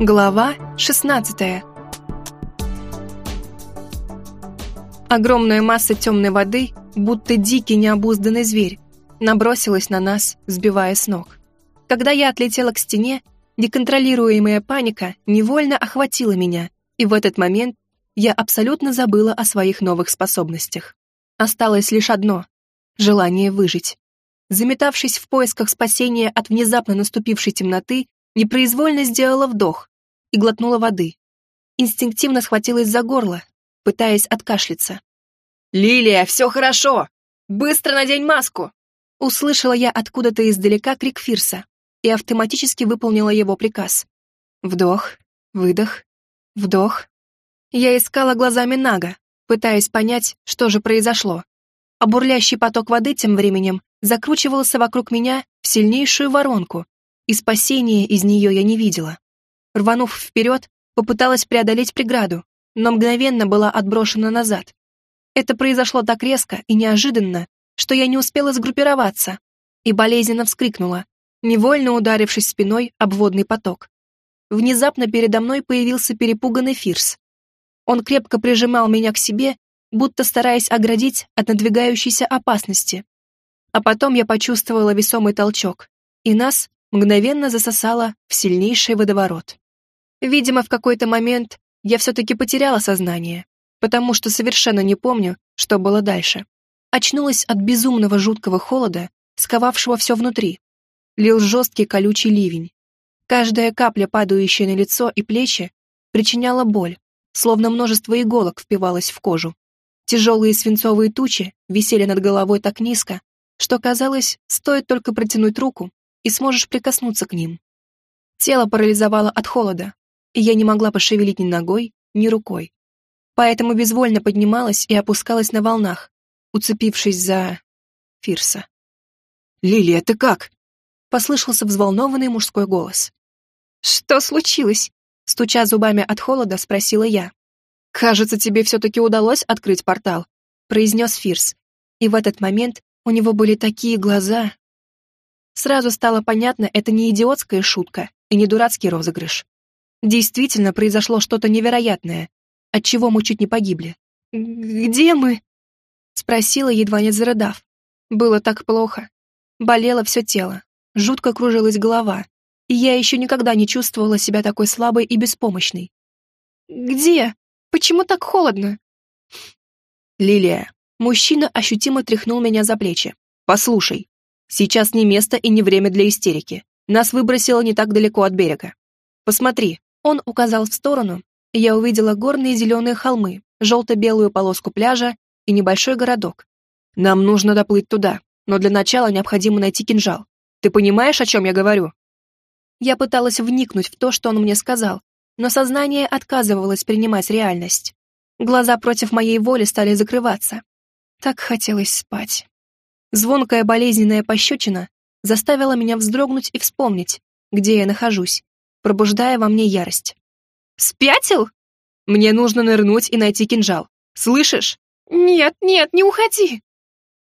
Глава 16 Огромная масса темной воды, будто дикий необузданный зверь, набросилась на нас, сбивая с ног. Когда я отлетела к стене, неконтролируемая паника невольно охватила меня, и в этот момент я абсолютно забыла о своих новых способностях. Осталось лишь одно — желание выжить. Заметавшись в поисках спасения от внезапно наступившей темноты, непроизвольно сделала вдох и глотнула воды. Инстинктивно схватилась за горло, пытаясь откашляться. «Лилия, все хорошо! Быстро надень маску!» Услышала я откуда-то издалека крик Фирса и автоматически выполнила его приказ. Вдох, выдох, вдох. Я искала глазами Нага, пытаясь понять, что же произошло. А бурлящий поток воды тем временем закручивался вокруг меня в сильнейшую воронку, и спасения из нее я не видела. Рванув вперед, попыталась преодолеть преграду, но мгновенно была отброшена назад. Это произошло так резко и неожиданно, что я не успела сгруппироваться и болезненно вскрикнула, невольно ударившись спиной об водный поток. Внезапно передо мной появился перепуганный Фирс. Он крепко прижимал меня к себе, будто стараясь оградить от надвигающейся опасности. А потом я почувствовала весомый толчок, и нас мгновенно засосало в сильнейший водоворот. Видимо, в какой-то момент я все-таки потеряла сознание, потому что совершенно не помню, что было дальше. Очнулась от безумного жуткого холода, сковавшего все внутри. Лил жесткий колючий ливень. Каждая капля, падающая на лицо и плечи, причиняла боль, словно множество иголок впивалось в кожу. Тяжелые свинцовые тучи висели над головой так низко, что казалось, стоит только протянуть руку, и сможешь прикоснуться к ним. Тело парализовало от холода, и я не могла пошевелить ни ногой, ни рукой. Поэтому безвольно поднималась и опускалась на волнах, уцепившись за... Фирса. «Лилия, ты как?» — послышался взволнованный мужской голос. «Что случилось?» — стуча зубами от холода, спросила я. «Кажется, тебе все-таки удалось открыть портал», — произнес Фирс. И в этот момент у него были такие глаза. Сразу стало понятно, это не идиотская шутка и не дурацкий розыгрыш. Действительно произошло что-то невероятное, от чего мы чуть не погибли. «Где мы?» — спросила, едва не зарыдав. Было так плохо. Болело все тело, жутко кружилась голова, и я еще никогда не чувствовала себя такой слабой и беспомощной. «Где? Почему так холодно?» «Лилия, Мужчина ощутимо тряхнул меня за плечи. «Послушай, сейчас не место и не время для истерики. Нас выбросило не так далеко от берега. Посмотри». Он указал в сторону, и я увидела горные зеленые холмы, желто-белую полоску пляжа и небольшой городок. Нам нужно доплыть туда, но для начала необходимо найти кинжал. Ты понимаешь, о чем я говорю?» Я пыталась вникнуть в то, что он мне сказал, но сознание отказывалось принимать реальность. Глаза против моей воли стали закрываться, так хотелось спать. Звонкая болезненная пощечина заставила меня вздрогнуть и вспомнить, где я нахожусь, пробуждая во мне ярость. «Спятил? Мне нужно нырнуть и найти кинжал. Слышишь?» «Нет, нет, не уходи!»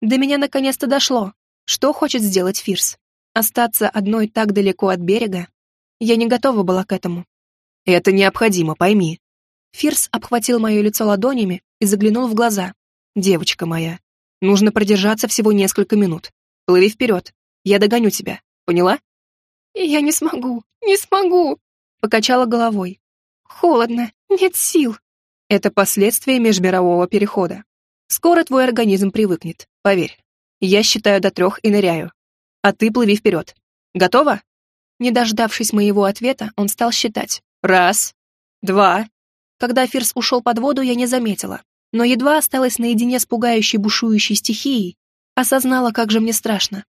До меня наконец-то дошло, что хочет сделать Фирс. Остаться одной так далеко от берега? Я не готова была к этому. «Это необходимо, пойми». Фирс обхватил мое лицо ладонями и заглянул в глаза. Девочка моя, нужно продержаться всего несколько минут. Плыви вперед. Я догоню тебя. Поняла? Я не смогу, не смогу. Покачала головой. Холодно, нет сил. Это последствия межмирового перехода. Скоро твой организм привыкнет, поверь. Я считаю до трех и ныряю. А ты плыви вперед. Готова? Не дождавшись моего ответа, он стал считать. Раз, два. Когда Фирс ушел под воду, я не заметила, но едва осталась наедине с пугающей бушующей стихией, осознала, как же мне страшно.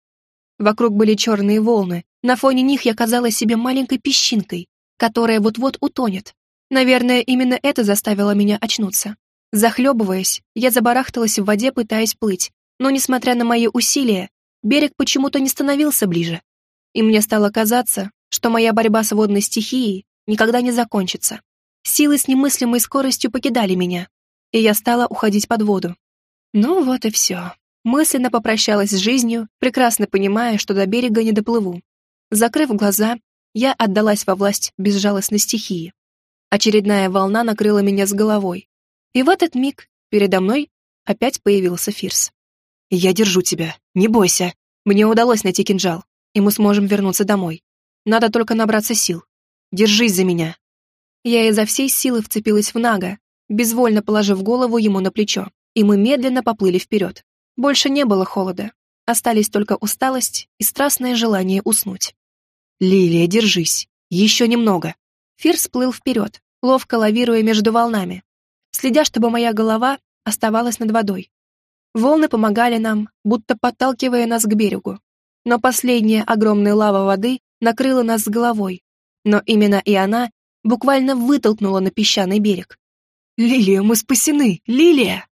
Вокруг были черные волны, на фоне них я казалась себе маленькой песчинкой, которая вот-вот утонет. Наверное, именно это заставило меня очнуться. Захлебываясь, я забарахталась в воде, пытаясь плыть, но, несмотря на мои усилия, берег почему-то не становился ближе. И мне стало казаться, что моя борьба с водной стихией никогда не закончится. Силы с немыслимой скоростью покидали меня, и я стала уходить под воду. Ну вот и все. Мысленно попрощалась с жизнью, прекрасно понимая, что до берега не доплыву. Закрыв глаза, я отдалась во власть безжалостной стихии. Очередная волна накрыла меня с головой. И в этот миг передо мной опять появился Фирс. «Я держу тебя, не бойся. Мне удалось найти кинжал, и мы сможем вернуться домой. Надо только набраться сил. Держись за меня». Я изо всей силы вцепилась в Нага, безвольно положив голову ему на плечо, и мы медленно поплыли вперед. Больше не было холода, остались только усталость и страстное желание уснуть. «Лилия, держись, еще немного». Фирс плыл вперед, ловко лавируя между волнами, следя, чтобы моя голова оставалась над водой. Волны помогали нам, будто подталкивая нас к берегу. Но последняя огромная лава воды накрыла нас с головой. Но именно и она буквально вытолкнула на песчаный берег. «Лилия, мы спасены! Лилия!»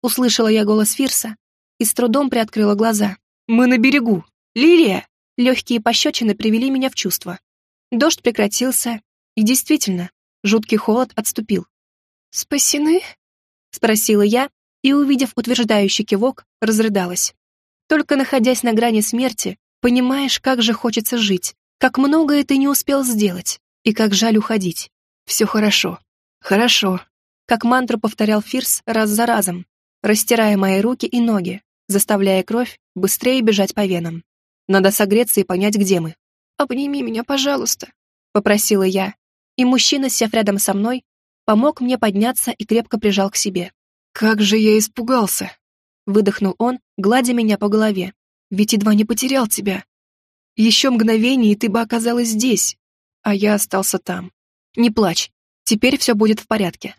Услышала я голос Фирса и с трудом приоткрыла глаза. «Мы на берегу! Лилия!» Легкие пощечины привели меня в чувство. Дождь прекратился, и действительно, жуткий холод отступил. «Спасены?» — спросила я, и, увидев утверждающий кивок, разрыдалась. Только находясь на грани смерти, понимаешь, как же хочется жить, как многое ты не успел сделать, и как жаль уходить. Все хорошо, хорошо. Как мантру повторял Фирс раз за разом, растирая мои руки и ноги, заставляя кровь быстрее бежать по венам. Надо согреться и понять, где мы. «Обними меня, пожалуйста», — попросила я, и мужчина, сев рядом со мной, помог мне подняться и крепко прижал к себе. «Как же я испугался!» — выдохнул он, гладя меня по голове. «Ведь едва не потерял тебя. Еще мгновение, и ты бы оказалась здесь, а я остался там. Не плачь, теперь все будет в порядке».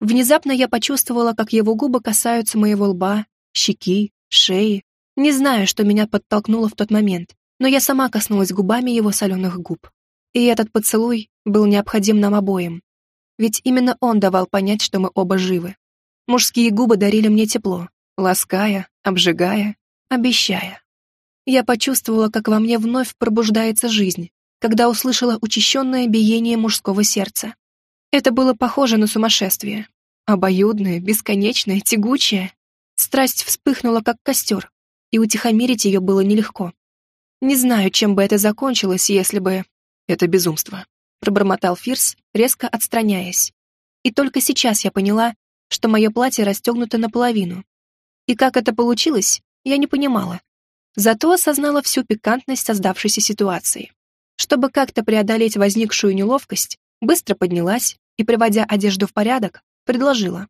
Внезапно я почувствовала, как его губы касаются моего лба, щеки, шеи. Не знаю, что меня подтолкнуло в тот момент, но я сама коснулась губами его соленых губ. И этот поцелуй был необходим нам обоим. Ведь именно он давал понять, что мы оба живы. Мужские губы дарили мне тепло, лаская, обжигая, обещая. Я почувствовала, как во мне вновь пробуждается жизнь, когда услышала учащенное биение мужского сердца. Это было похоже на сумасшествие. Обоюдное, бесконечное, тягучее. Страсть вспыхнула, как костер, и утихомирить ее было нелегко. Не знаю, чем бы это закончилось, если бы... Это безумство пробормотал Фирс, резко отстраняясь. И только сейчас я поняла, что мое платье расстегнуто наполовину. И как это получилось, я не понимала. Зато осознала всю пикантность создавшейся ситуации. Чтобы как-то преодолеть возникшую неловкость, быстро поднялась и, приводя одежду в порядок, предложила.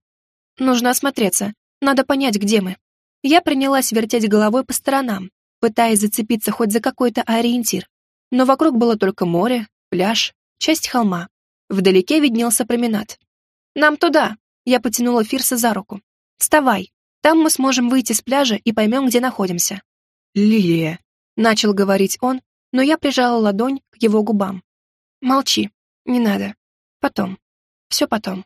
«Нужно осмотреться, надо понять, где мы». Я принялась вертеть головой по сторонам, пытаясь зацепиться хоть за какой-то ориентир. Но вокруг было только море, пляж часть холма. Вдалеке виднелся променад. «Нам туда!» Я потянула Фирса за руку. «Вставай! Там мы сможем выйти с пляжа и поймем, где находимся». «Лилия!» Начал говорить он, но я прижала ладонь к его губам. «Молчи. Не надо. Потом. Все потом».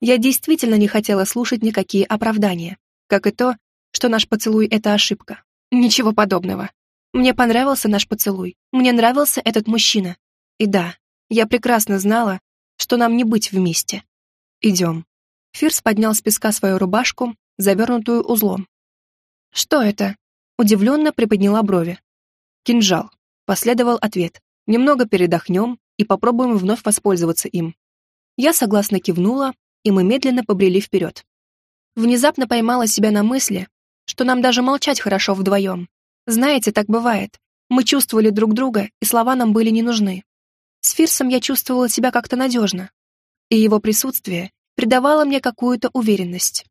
Я действительно не хотела слушать никакие оправдания, как и то, что наш поцелуй — это ошибка. Ничего подобного. Мне понравился наш поцелуй. Мне нравился этот мужчина. И да, я прекрасно знала, что нам не быть вместе. Идем. Фирс поднял с песка свою рубашку, завернутую узлом. «Что это?» Удивленно приподняла брови. «Кинжал», — последовал ответ. «Немного передохнем и попробуем вновь воспользоваться им». Я согласно кивнула, и мы медленно побрели вперед. Внезапно поймала себя на мысли, что нам даже молчать хорошо вдвоем. Знаете, так бывает. Мы чувствовали друг друга, и слова нам были не нужны. С Фирсом я чувствовала себя как-то надежно, и его присутствие придавало мне какую-то уверенность.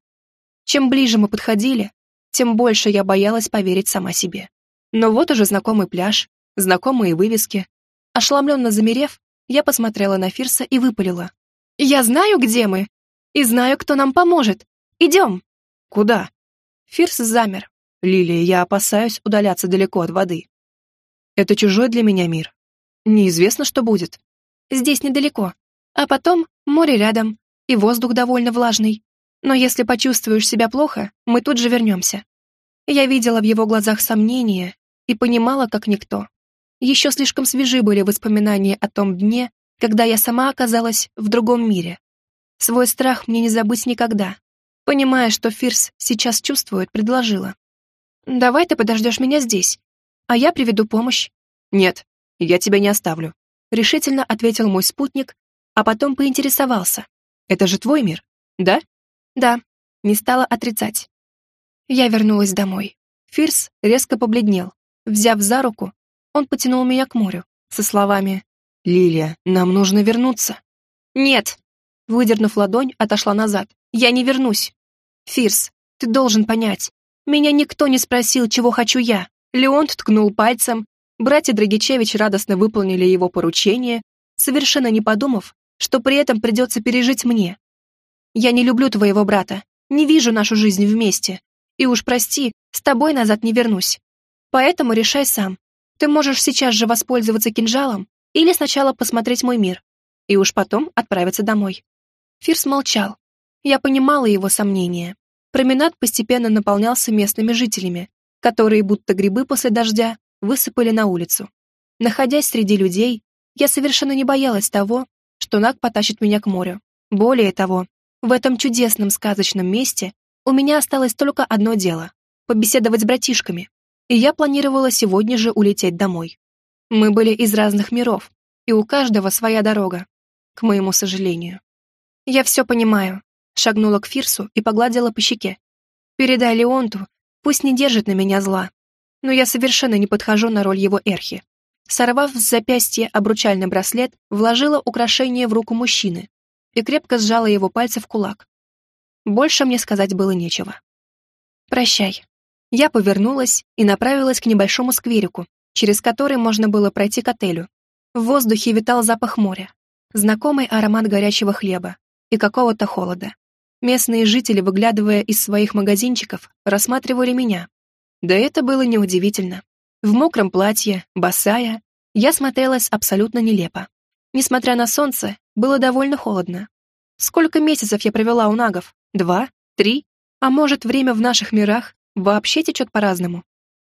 Чем ближе мы подходили, тем больше я боялась поверить сама себе. Но вот уже знакомый пляж, знакомые вывески. Ошеломленно замерев, я посмотрела на Фирса и выпалила. «Я знаю, где мы, и знаю, кто нам поможет. Идем!» «Куда?» Фирс замер. «Лилия, я опасаюсь удаляться далеко от воды. Это чужой для меня мир. Неизвестно, что будет. Здесь недалеко. А потом море рядом, и воздух довольно влажный. Но если почувствуешь себя плохо, мы тут же вернемся. Я видела в его глазах сомнения и понимала, как никто. Еще слишком свежи были воспоминания о том дне, когда я сама оказалась в другом мире. Свой страх мне не забыть никогда. Понимая, что Фирс сейчас чувствует, предложила. «Давай ты подождешь меня здесь, а я приведу помощь». «Нет, я тебя не оставлю. решительно ответил мой спутник, а потом поинтересовался. «Это же твой мир, да?» «Да», не стала отрицать. Я вернулась домой. Фирс резко побледнел. Взяв за руку, он потянул меня к морю со словами «Лилия, нам нужно вернуться». «Нет!» Выдернув ладонь, отошла назад. «Я не вернусь!» «Фирс, ты должен понять. Меня никто не спросил, чего хочу я». Леонт ткнул пальцем. Братья Драгичевич радостно выполнили его поручение, совершенно не подумав, что при этом придется пережить мне. «Я не люблю твоего брата. Не вижу нашу жизнь вместе. И уж прости, с тобой назад не вернусь. Поэтому решай сам. Ты можешь сейчас же воспользоваться кинжалом или сначала посмотреть мой мир, и уж потом отправиться домой». Фирс молчал. Я понимала его сомнения. Променад постепенно наполнялся местными жителями, которые, будто грибы после дождя, высыпали на улицу. Находясь среди людей, я совершенно не боялась того, что Наг потащит меня к морю. Более того, в этом чудесном сказочном месте у меня осталось только одно дело — побеседовать с братишками, и я планировала сегодня же улететь домой. Мы были из разных миров, и у каждого своя дорога, к моему сожалению. «Я все понимаю», — шагнула к Фирсу и погладила по щеке. «Передай Леонту, пусть не держит на меня зла, но я совершенно не подхожу на роль его эрхи». Сорвав с запястья обручальный браслет, вложила украшение в руку мужчины и крепко сжала его пальцы в кулак. Больше мне сказать было нечего. «Прощай». Я повернулась и направилась к небольшому скверику, через который можно было пройти к отелю. В воздухе витал запах моря, знакомый аромат горячего хлеба и какого-то холода. Местные жители, выглядывая из своих магазинчиков, рассматривали меня. Да это было неудивительно. В мокром платье, босая, я смотрелась абсолютно нелепо. Несмотря на солнце, было довольно холодно. Сколько месяцев я провела у нагов? Два? Три? А может, время в наших мирах вообще течет по-разному?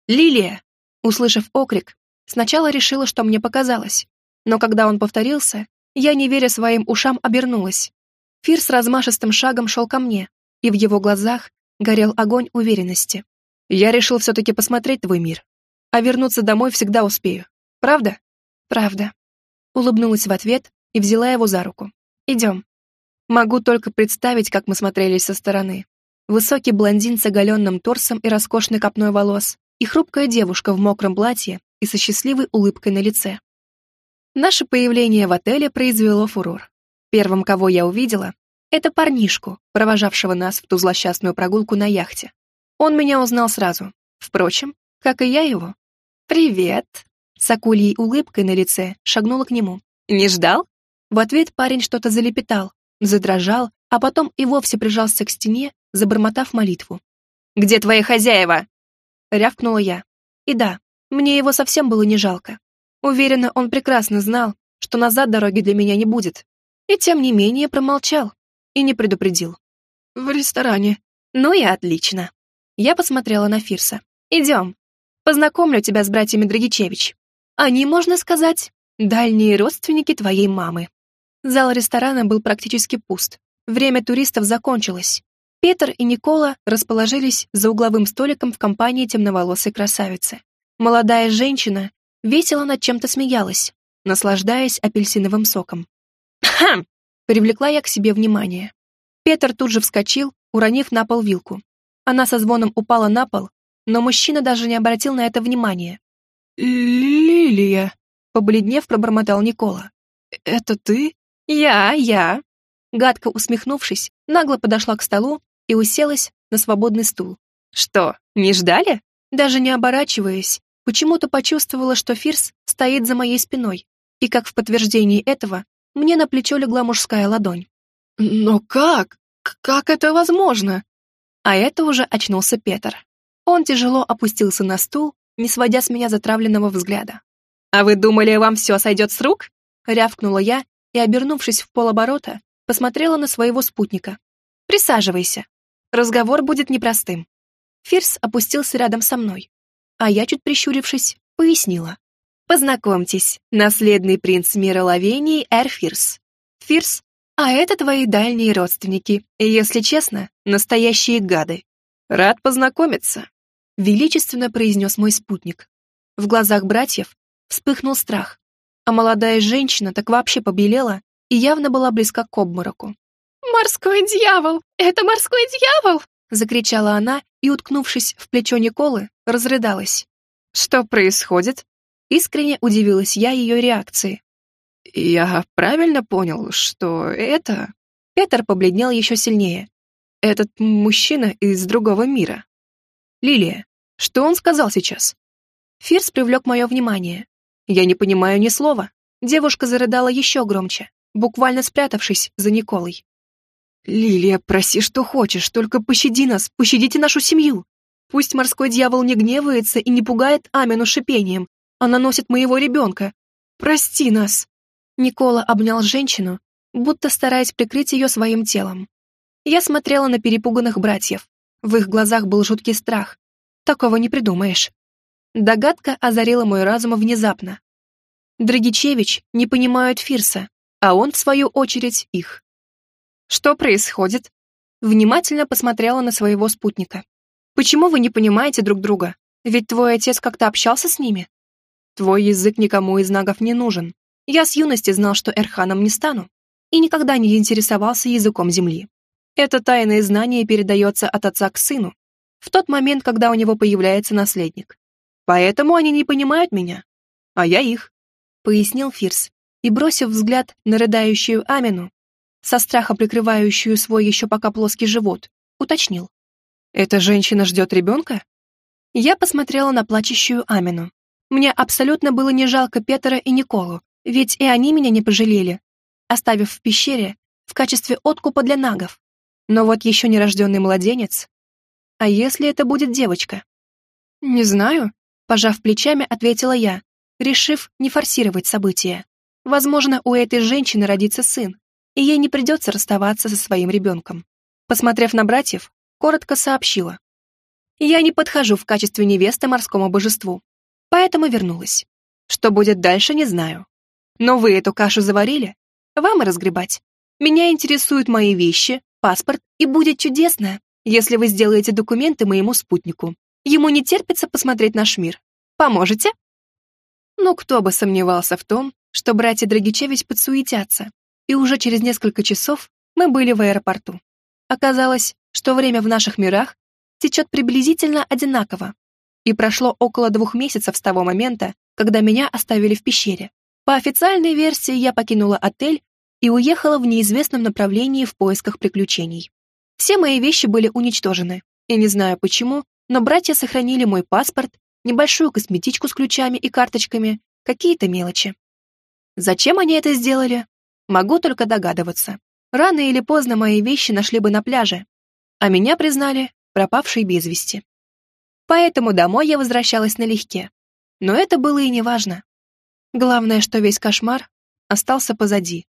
«Лилия!» Услышав окрик, сначала решила, что мне показалось. Но когда он повторился, я, не веря своим ушам, обернулась. Фир с размашистым шагом шел ко мне, и в его глазах горел огонь уверенности. «Я решил все-таки посмотреть твой мир. А вернуться домой всегда успею. Правда?» «Правда». Улыбнулась в ответ и взяла его за руку. «Идем». Могу только представить, как мы смотрелись со стороны. Высокий блондин с оголенным торсом и роскошной копной волос, и хрупкая девушка в мокром платье и со счастливой улыбкой на лице. Наше появление в отеле произвело фурор. Первым, кого я увидела, это парнишку, провожавшего нас в ту злосчастную прогулку на яхте. Он меня узнал сразу. Впрочем, как и я его. «Привет!» С акульей улыбкой на лице шагнула к нему. «Не ждал?» В ответ парень что-то залепетал, задрожал, а потом и вовсе прижался к стене, забормотав молитву. «Где твои хозяева?» Рявкнула я. И да, мне его совсем было не жалко. Уверена, он прекрасно знал, что назад дороги для меня не будет. И тем не менее промолчал и не предупредил. «В ресторане». «Ну и отлично». Я посмотрела на Фирса. «Идем. Познакомлю тебя с братьями Драгичевич. Они, можно сказать, дальние родственники твоей мамы». Зал ресторана был практически пуст. Время туристов закончилось. Петр и Никола расположились за угловым столиком в компании темноволосой красавицы. Молодая женщина весело над чем-то смеялась, наслаждаясь апельсиновым соком. «Хм!» — привлекла я к себе внимание. Петр тут же вскочил, уронив на пол вилку. Она со звоном упала на пол, но мужчина даже не обратил на это внимания. «Лилия!» — побледнев, пробормотал Никола. «Это ты?» «Я, я». Гадко усмехнувшись, нагло подошла к столу и уселась на свободный стул. «Что, не ждали?» Даже не оборачиваясь, почему-то почувствовала, что Фирс стоит за моей спиной, и как в подтверждении этого мне на плечо легла мужская ладонь. «Но как? Как это возможно?» А это уже очнулся Петр. Он тяжело опустился на стул, не сводя с меня затравленного взгляда. «А вы думали, вам все сойдет с рук?» Рявкнула я и, обернувшись в полоборота, посмотрела на своего спутника. «Присаживайся. Разговор будет непростым». Фирс опустился рядом со мной, а я, чуть прищурившись, пояснила. «Познакомьтесь, наследный принц мира Лавении Эр Фирс. Фирс, а это твои дальние родственники, и, если честно, настоящие гады. Рад познакомиться», — величественно произнес мой спутник. В глазах братьев вспыхнул страх. а молодая женщина так вообще побелела и явно была близка к обмороку. «Морской дьявол! Это морской дьявол!» закричала она и, уткнувшись в плечо Николы, разрыдалась. «Что происходит?» Искренне удивилась я ее реакции. «Я правильно понял, что это...» Петр побледнел еще сильнее. «Этот мужчина из другого мира». «Лилия, что он сказал сейчас?» Фирс привлек мое внимание. Я не понимаю ни слова. Девушка зарыдала еще громче, буквально спрятавшись за Николой. «Лилия, проси, что хочешь, только пощади нас, пощадите нашу семью. Пусть морской дьявол не гневается и не пугает Амину шипением. Она носит моего ребенка. Прости нас!» Никола обнял женщину, будто стараясь прикрыть ее своим телом. Я смотрела на перепуганных братьев. В их глазах был жуткий страх. Такого не придумаешь. Догадка озарила мой разум внезапно. Драгичевич не понимают Фирса, а он, в свою очередь, их. Что происходит? Внимательно посмотрела на своего спутника. Почему вы не понимаете друг друга? Ведь твой отец как-то общался с ними? Твой язык никому из нагов не нужен. Я с юности знал, что Эрханом не стану, и никогда не интересовался языком земли. Это тайное знание передается от отца к сыну, в тот момент, когда у него появляется наследник. Поэтому они не понимают меня, а я их», — пояснил Фирс, и, бросив взгляд на рыдающую Амину, со страха прикрывающую свой еще пока плоский живот, уточнил. «Эта женщина ждет ребенка?» Я посмотрела на плачущую Амину. Мне абсолютно было не жалко Петера и Николу, ведь и они меня не пожалели, оставив в пещере в качестве откупа для нагов. Но вот еще нерожденный младенец. А если это будет девочка? Не знаю, Пожав плечами, ответила я, решив не форсировать события. Возможно, у этой женщины родится сын, и ей не придется расставаться со своим ребенком. Посмотрев на братьев, коротко сообщила. Я не подхожу в качестве невесты морскому божеству, поэтому вернулась. Что будет дальше, не знаю. Но вы эту кашу заварили, вам и разгребать. Меня интересуют мои вещи, паспорт, и будет чудесно, если вы сделаете документы моему спутнику. Ему не терпится посмотреть наш мир. Поможете?» Ну, кто бы сомневался в том, что братья Драгичевич подсуетятся, и уже через несколько часов мы были в аэропорту. Оказалось, что время в наших мирах течет приблизительно одинаково, и прошло около двух месяцев с того момента, когда меня оставили в пещере. По официальной версии я покинула отель и уехала в неизвестном направлении в поисках приключений. Все мои вещи были уничтожены, и не знаю почему, но братья сохранили мой паспорт, небольшую косметичку с ключами и карточками, какие-то мелочи. Зачем они это сделали? Могу только догадываться. Рано или поздно мои вещи нашли бы на пляже, а меня признали пропавшей без вести. Поэтому домой я возвращалась налегке. Но это было и не важно. Главное, что весь кошмар остался позади.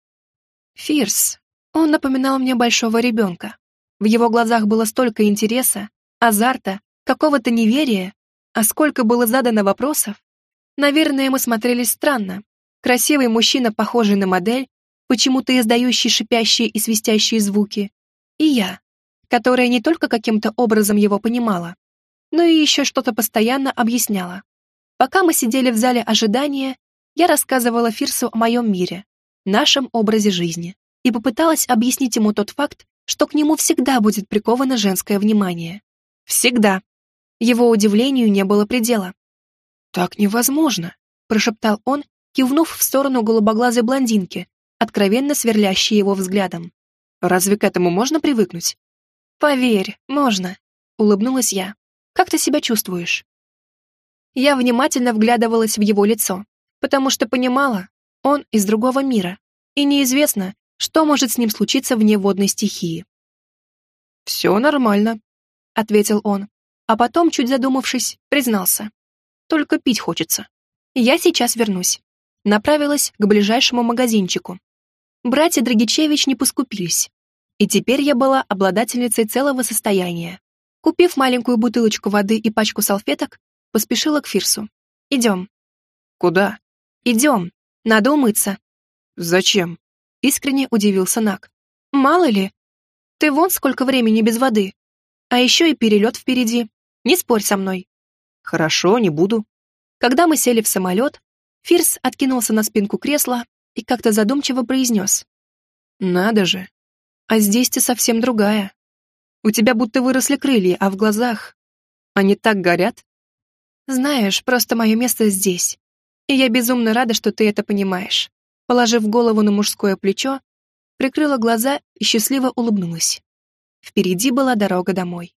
Фирс. Он напоминал мне большого ребенка. В его глазах было столько интереса, азарта какого-то неверия, а сколько было задано вопросов. Наверное, мы смотрелись странно. Красивый мужчина, похожий на модель, почему-то издающий шипящие и свистящие звуки. И я, которая не только каким-то образом его понимала, но и еще что-то постоянно объясняла. Пока мы сидели в зале ожидания, я рассказывала Фирсу о моем мире, нашем образе жизни, и попыталась объяснить ему тот факт, что к нему всегда будет приковано женское внимание. Всегда. Его удивлению не было предела. «Так невозможно», — прошептал он, кивнув в сторону голубоглазой блондинки, откровенно сверлящей его взглядом. «Разве к этому можно привыкнуть?» «Поверь, можно», — улыбнулась я. «Как ты себя чувствуешь?» Я внимательно вглядывалась в его лицо, потому что понимала, он из другого мира, и неизвестно, что может с ним случиться вне водной стихии. «Все нормально», — ответил он, а потом, чуть задумавшись, признался. «Только пить хочется. Я сейчас вернусь». Направилась к ближайшему магазинчику. Братья Драгичевич не поскупились. И теперь я была обладательницей целого состояния. Купив маленькую бутылочку воды и пачку салфеток, поспешила к Фирсу. «Идем». «Куда?» «Идем. Надо умыться». «Зачем?» Искренне удивился Нак. «Мало ли. Ты вон сколько времени без воды. А еще и перелет впереди. Не спорь со мной». «Хорошо, не буду». Когда мы сели в самолет, Фирс откинулся на спинку кресла и как-то задумчиво произнес. «Надо же! А здесь ты совсем другая. У тебя будто выросли крылья, а в глазах... Они так горят?» «Знаешь, просто мое место здесь. И я безумно рада, что ты это понимаешь». Положив голову на мужское плечо, прикрыла глаза и счастливо улыбнулась. Впереди была дорога домой.